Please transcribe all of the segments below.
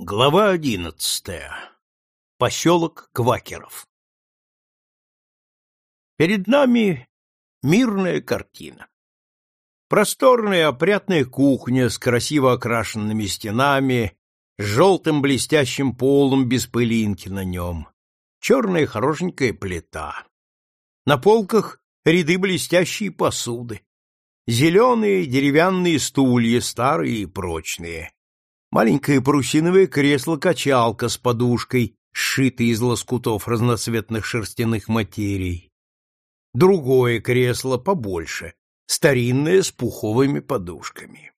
Глава одиннадцатая. Поселок Квакеров. Перед нами мирная картина. Просторная опрятная кухня с красиво окрашенными стенами, с желтым блестящим полом без пылинки на нем, черная хорошенькая плита. На полках ряды блестящей посуды, зеленые деревянные стулья, старые и прочные, маленькое парусиновое кресло-качалка с подушкой, сшитой из лоскутов разноцветных шерстяных материй. Другое кресло побольше, старинное с пуховыми подушками.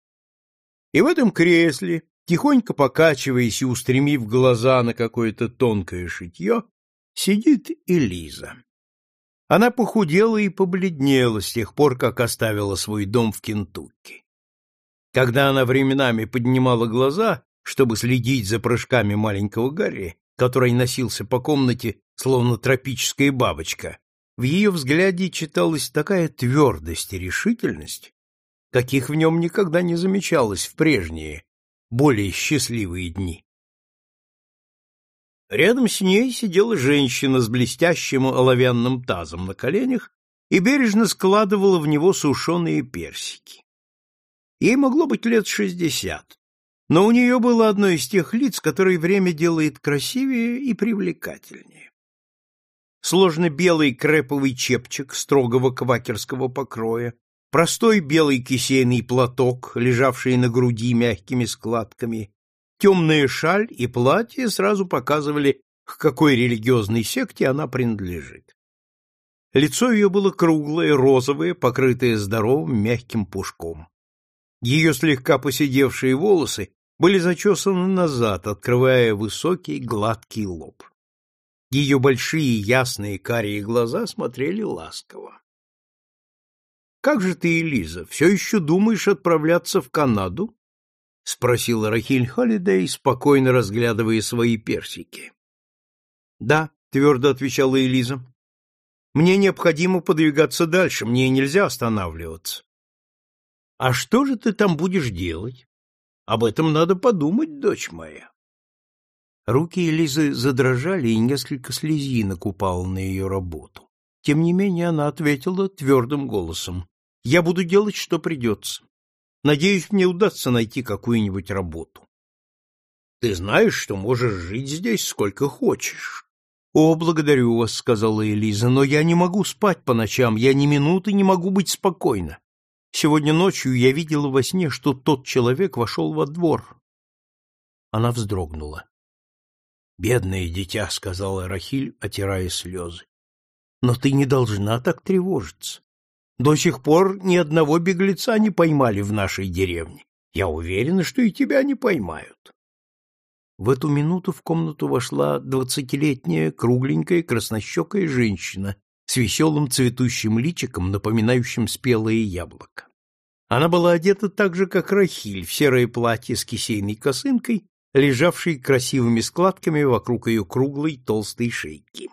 И в этом кресле, тихонько покачиваясь и устремив глаза на какое-то тонкое шитье, сидит Элиза. Она похудела и побледнела с тех пор, как оставила свой дом в Кентукки. Когда она временами поднимала глаза, чтобы следить за прыжками маленького Гарри, который носился по комнате, словно тропическая бабочка, в ее взгляде читалась такая твердость и решительность, каких в нем никогда не замечалось в прежние, более счастливые дни. Рядом с ней сидела женщина с блестящим оловянным тазом на коленях и бережно складывала в него сушеные персики. Ей могло быть лет шестьдесят, но у нее было одно из тех лиц, которые время делает красивее и привлекательнее. Сложно белый креповый чепчик строгого квакерского покроя, простой белый кисейный платок, лежавший на груди мягкими складками, темная шаль и платье сразу показывали, к какой религиозной секте она принадлежит. Лицо ее было круглое, розовое, покрытое здоровым мягким пушком. Ее слегка поседевшие волосы были зачесаны назад, открывая высокий гладкий лоб. Ее большие ясные карие глаза смотрели ласково. — Как же ты, Элиза, все еще думаешь отправляться в Канаду? — спросила Рахиль Холидей, спокойно разглядывая свои персики. — Да, — твердо отвечала Элиза. — Мне необходимо подвигаться дальше, мне нельзя останавливаться. А что же ты там будешь делать? Об этом надо подумать, дочь моя. Руки Элизы задрожали, и несколько слезинок упало на ее работу. Тем не менее она ответила твердым голосом. — Я буду делать, что придется. Надеюсь, мне удастся найти какую-нибудь работу. — Ты знаешь, что можешь жить здесь сколько хочешь. — О, благодарю вас, — сказала Элиза, — но я не могу спать по ночам, я ни минуты не могу быть спокойна. Сегодня ночью я видела во сне, что тот человек вошел во двор. Она вздрогнула. «Бедное дитя», — сказала Рахиль, отирая слезы. «Но ты не должна так тревожиться. До сих пор ни одного беглеца не поймали в нашей деревне. Я уверена, что и тебя не поймают». В эту минуту в комнату вошла двадцатилетняя, кругленькая, краснощекая женщина с веселым цветущим личиком, напоминающим спелое яблоко. Она была одета так же, как Рахиль, в серое платье с кисейной косынкой, лежавшей красивыми складками вокруг ее круглой толстой шейки.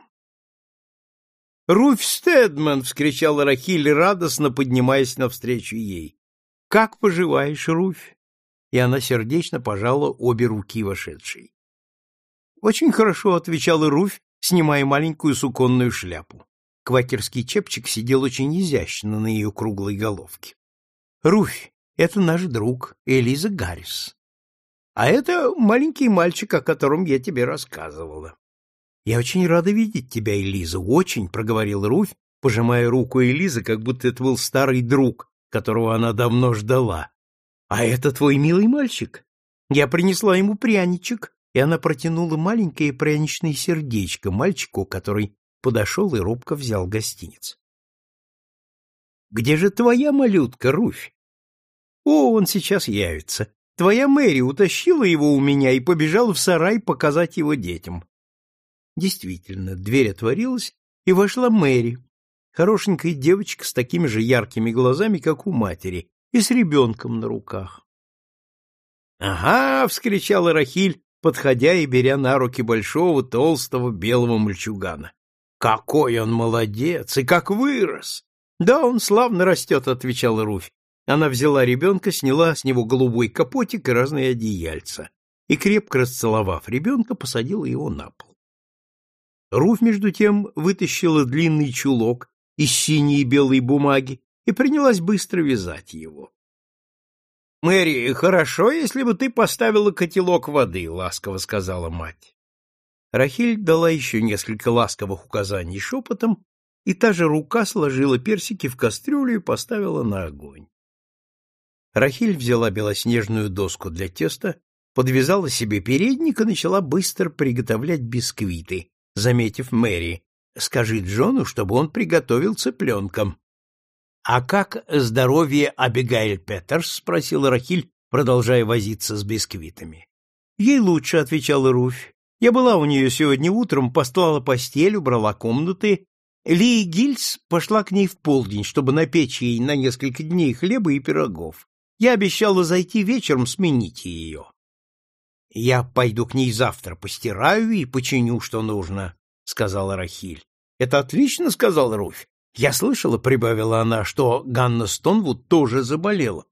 «Руфь Стедман!» — вскричала Рахиль, радостно поднимаясь навстречу ей. «Как поживаешь, Руфь?» И она сердечно пожала обе руки вошедшей. «Очень хорошо», — отвечала Руфь, снимая маленькую суконную шляпу. Квакерский чепчик сидел очень изящно на ее круглой головке. Руфь, это наш друг, Элиза Гаррис. А это маленький мальчик, о котором я тебе рассказывала. Я очень рада видеть тебя, Элиза, очень, проговорил Руфь, пожимая руку Элизы, как будто это был старый друг, которого она давно ждала. А это твой милый мальчик? Я принесла ему пряничек, и она протянула маленькое пряничное сердечко мальчику, который подошел и робко взял гостиниц. Где же твоя малютка, Руфь? О, он сейчас явится. Твоя Мэри утащила его у меня и побежала в сарай показать его детям. Действительно, дверь отворилась, и вошла Мэри, хорошенькая девочка с такими же яркими глазами, как у матери, и с ребенком на руках. «Ага!» — вскричала Рахиль, подходя и беря на руки большого, толстого, белого мальчугана. «Какой он молодец! И как вырос! Да, он славно растет, — отвечала Руфь. Она взяла ребенка, сняла с него голубой капотик и разные одеяльца. и, крепко расцеловав ребенка, посадила его на пол. Руфь, между тем, вытащила длинный чулок из синей и белой бумаги и принялась быстро вязать его. — Мэри, хорошо, если бы ты поставила котелок воды, — ласково сказала мать. Рахиль дала еще несколько ласковых указаний шепотом, и та же рука сложила персики в кастрюлю и поставила на огонь. Рахиль взяла белоснежную доску для теста, подвязала себе передник и начала быстро приготовлять бисквиты, заметив Мэри. «Скажи Джону, чтобы он приготовил цыпленком». «А как здоровье Абигайль Петерс?» — спросила Рахиль, продолжая возиться с бисквитами. «Ей лучше», — отвечала Руфь. «Я была у нее сегодня утром, послала постель, убрала комнаты. Ли Гильс пошла к ней в полдень, чтобы напечь ей на несколько дней хлеба и пирогов. Я обещала зайти вечером сменить ее. — Я пойду к ней завтра, постираю и починю, что нужно, — сказала Рахиль. — Это отлично, — сказал Руфь. Я слышала, — прибавила она, — что Ганна Стонвуд тоже заболела.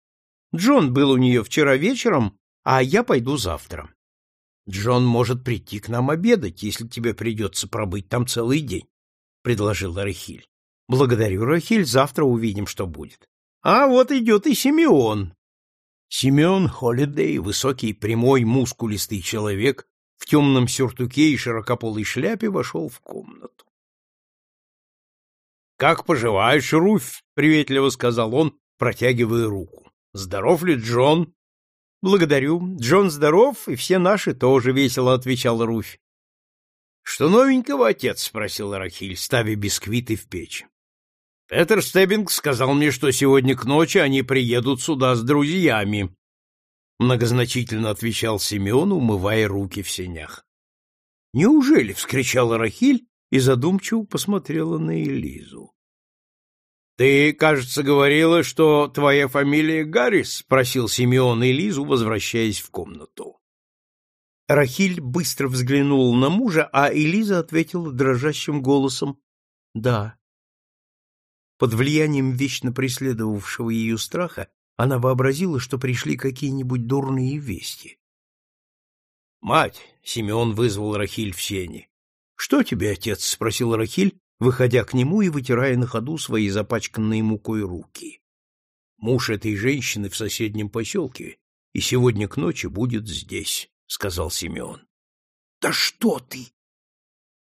Джон был у нее вчера вечером, а я пойду завтра. Джон может прийти к нам обедать, если тебе придется пробыть там целый день, — предложила Рахиль. — Благодарю, Рахиль, завтра увидим, что будет. — А вот идет и Симеон, Семен Холидей, высокий, прямой, мускулистый человек, в темном сюртуке и широкополой шляпе вошел в комнату. — Как поживаешь, Руфь? — приветливо сказал он, протягивая руку. — Здоров ли Джон? — Благодарю. Джон здоров, и все наши тоже, — весело отвечал Руфь. — Что новенького, отец? — спросил Рахиль, ставя бисквиты в печь. Петер Стеббинг сказал мне, что сегодня к ночи они приедут сюда с друзьями. Многозначительно отвечал Симеон, умывая руки в сенях. Неужели? вскричала Рахиль и задумчиво посмотрела на Элизу. Ты, кажется, говорила, что твоя фамилия Гаррис, спросил Симеон Элизу, возвращаясь в комнату. Рахиль быстро взглянула на мужа, а Элиза ответила дрожащим голосом: "Да". Под влиянием вечно преследовавшего ее страха она вообразила, что пришли какие-нибудь дурные вести. «Мать!» — Симеон вызвал Рахиль в сене. «Что тебе, отец?» — спросил Рахиль, выходя к нему и вытирая на ходу свои запачканные мукой руки. «Муж этой женщины в соседнем поселке и сегодня к ночи будет здесь», — сказал Симеон. «Да что ты!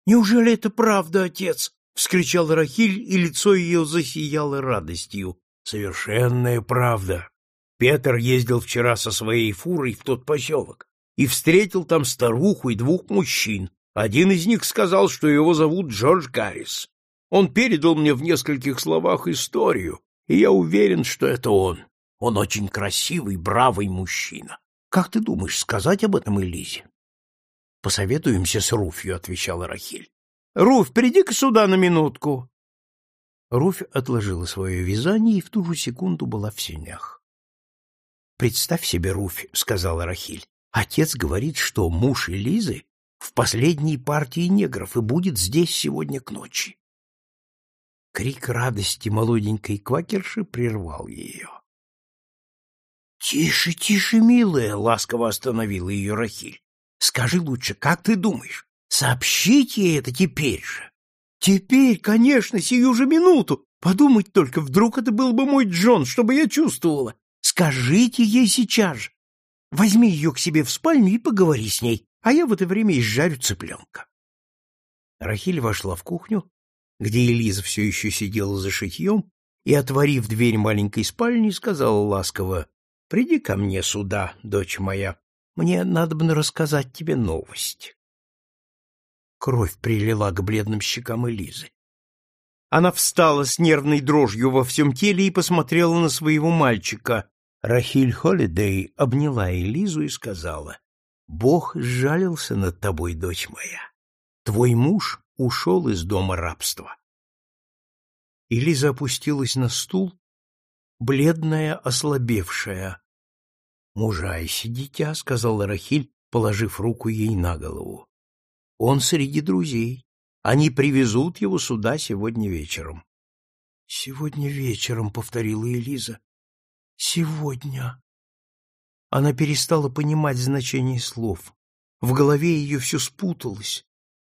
Неужели это правда, отец?» вскричал Рахиль, и лицо ее засияло радостью. Совершенная правда. Петр ездил вчера со своей фурой в тот поселок и встретил там старуху и двух мужчин. Один из них сказал, что его зовут Джордж Гаррис. Он передал мне в нескольких словах историю, и я уверен, что это он. Он очень красивый, бравый мужчина. Как ты думаешь, сказать об этом Элизе? — Посоветуемся с Руфью, — отвечала Рахиль. Руфь, приди-ка сюда на минутку. Руфь отложила свое вязание и в ту же секунду была в сенях. Представь себе, Руфь, сказала Рахиль. Отец говорит, что муж Элизы в последней партии негров и будет здесь сегодня к ночи. Крик радости молоденькой квакерши прервал ее. «Тише, тише, милая!» — ласково остановила ее Рахиль. «Скажи лучше, как ты думаешь, Сообщите это теперь же. Теперь, конечно, сию же минуту. Подумать только, вдруг это был бы мой Джон, чтобы я чувствовала. Скажите ей сейчас же. Возьми ее к себе в спальню и поговори с ней, а я в это время изжарю цыпленка. Рахиль вошла в кухню, где Элиза все еще сидела за шитьем, и, отворив дверь маленькой спальни, сказала ласково, «Приди ко мне сюда, дочь моя, мне надо бы рассказать тебе новость». Кровь прилила к бледным щекам Элизы. Она встала с нервной дрожью во всем теле и посмотрела на своего мальчика. Рахиль Холидей обняла Элизу и сказала, «Бог сжалился над тобой, дочь моя. Твой муж ушел из дома рабства». Элиза опустилась на стул, бледная, ослабевшая. «Мужайся, дитя», — сказала Рахиль, положив руку ей на голову. Он среди друзей. Они привезут его сюда сегодня вечером. — Сегодня вечером, — повторила Элиза. — Сегодня. Она перестала понимать значение слов. В голове ее все спуталось.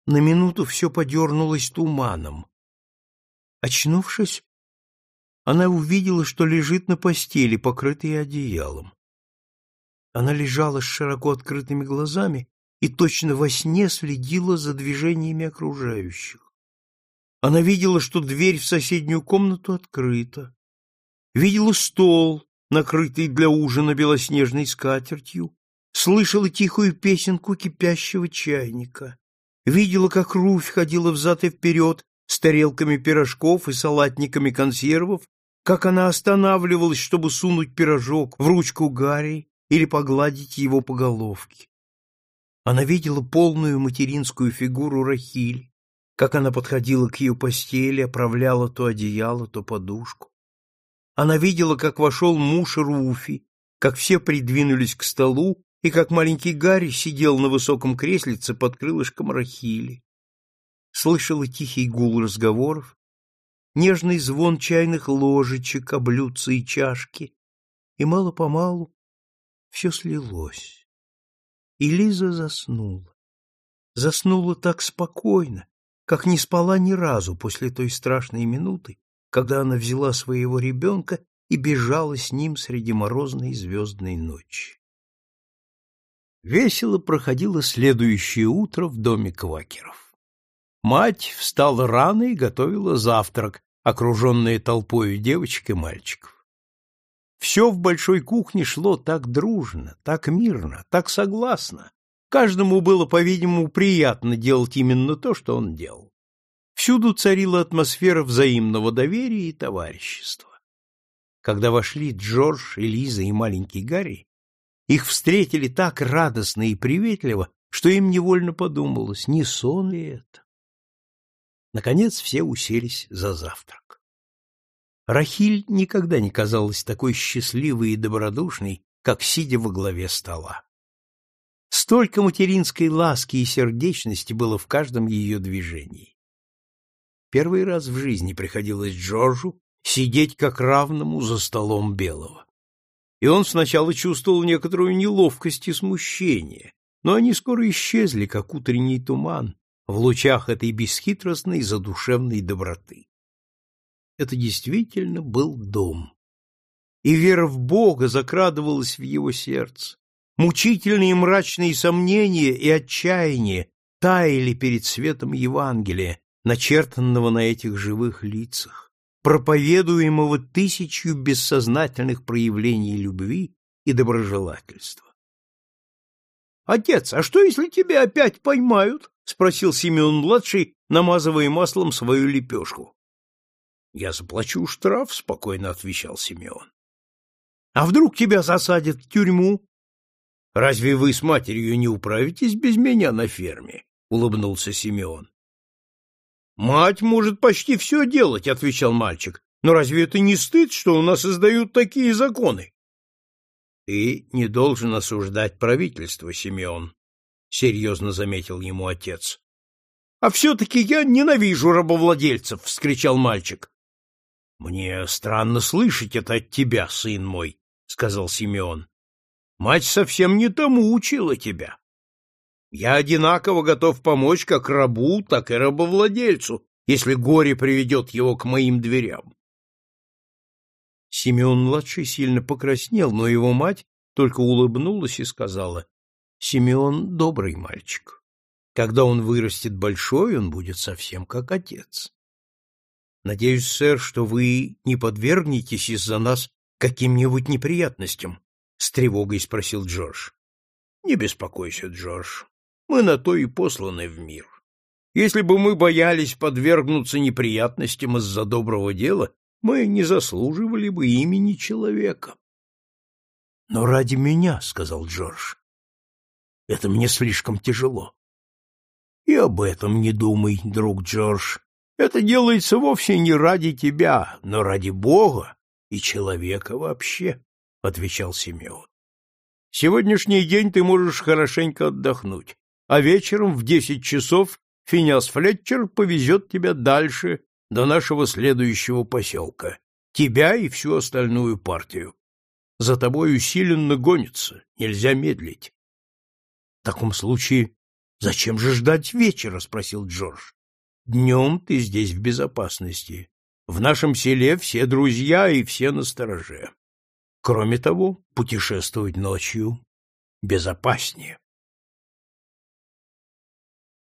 На минуту все подернулось туманом. Очнувшись, она увидела, что лежит на постели, покрытой одеялом. Она лежала с широко открытыми глазами и точно во сне следила за движениями окружающих. Она видела, что дверь в соседнюю комнату открыта. Видела стол, накрытый для ужина белоснежной скатертью, слышала тихую песенку кипящего чайника, видела, как Руфь ходила взад и вперед с тарелками пирожков и салатниками консервов, как она останавливалась, чтобы сунуть пирожок в ручку Гарри или погладить его по головке. Она видела полную материнскую фигуру Рахиль, как она подходила к ее постели, оправляла то одеяло, то подушку. Она видела, как вошел муж Руфи, как все придвинулись к столу, и как маленький Гарри сидел на высоком креслице под крылышком Рахили. Слышала тихий гул разговоров, нежный звон чайных ложечек, облюдца и чашки, и мало-помалу все слилось. И Лиза заснула. Заснула так спокойно, как не спала ни разу после той страшной минуты, когда она взяла своего ребенка и бежала с ним среди морозной звездной ночи. Весело проходило следующее утро в доме квакеров. Мать встала рано и готовила завтрак, окруженная толпою девочек и мальчиков. Все в большой кухне шло так дружно, так мирно, так согласно. Каждому было, по-видимому, приятно делать именно то, что он делал. Всюду царила атмосфера взаимного доверия и товарищества. Когда вошли Джордж, Элиза и маленький Гарри, их встретили так радостно и приветливо, что им невольно подумалось, не сон ли это. Наконец все уселись за завтрак. Рахиль никогда не казалась такой счастливой и добродушной, как сидя во главе стола. Столько материнской ласки и сердечности было в каждом ее движении. Первый раз в жизни приходилось Джорджу сидеть как равному за столом Белого и он сначала чувствовал некоторую неловкость и смущение, но они скоро исчезли, как утренний туман, в лучах этой бесхитростной задушевной доброты. Это действительно был дом. И вера в Бога закрадывалась в его сердце. Мучительные мрачные сомнения и отчаяние таяли перед светом Евангелия, начертанного на этих живых лицах проповедуемого тысячью бессознательных проявлений любви и доброжелательства. «Отец, а что, если тебя опять поймают?» — спросил Симеон-младший, намазывая маслом свою лепешку. «Я заплачу штраф», — спокойно отвечал Симеон. «А вдруг тебя засадят в тюрьму?» «Разве вы с матерью не управитесь без меня на ферме?» — улыбнулся Симеон. Мать может почти все делать, отвечал мальчик. Но разве это не стыд, что у нас издают такие законы? Ты не должен осуждать правительство, Симеон, серьезно заметил ему отец. А все-таки я ненавижу рабовладельцев, вскричал мальчик. Мне странно слышать это от тебя, сын мой, сказал Симеон. Мать совсем не тому учила тебя. Я одинаково готов помочь как рабу, так и рабовладельцу, если горе приведет его к моим дверям. Симеон-младший сильно покраснел, но его мать только улыбнулась и сказала, «Симеон — добрый мальчик. Когда он вырастет большой, он будет совсем как отец. Надеюсь, сэр, что вы не подвергнетесь из-за нас каким-нибудь неприятностям?» — с тревогой спросил Джордж. «Не беспокойся, Джордж. Мы на то и посланы в мир. Если бы мы боялись подвергнуться неприятностям из-за доброго дела, мы не заслуживали бы имени человека. — Но ради меня, — сказал Джордж, — это мне слишком тяжело. — И об этом не думай, друг Джордж. Это делается вовсе не ради тебя, но ради Бога и человека вообще, — отвечал Симеон. — Сегодняшний день ты можешь хорошенько отдохнуть а вечером в десять часов Финиас Флетчер повезет тебя дальше, до нашего следующего поселка, тебя и всю остальную партию. За тобой усиленно гонятся, нельзя медлить. — В таком случае зачем же ждать вечера? — спросил Джордж. — Днем ты здесь в безопасности. В нашем селе все друзья и все на стороже. Кроме того, путешествовать ночью безопаснее.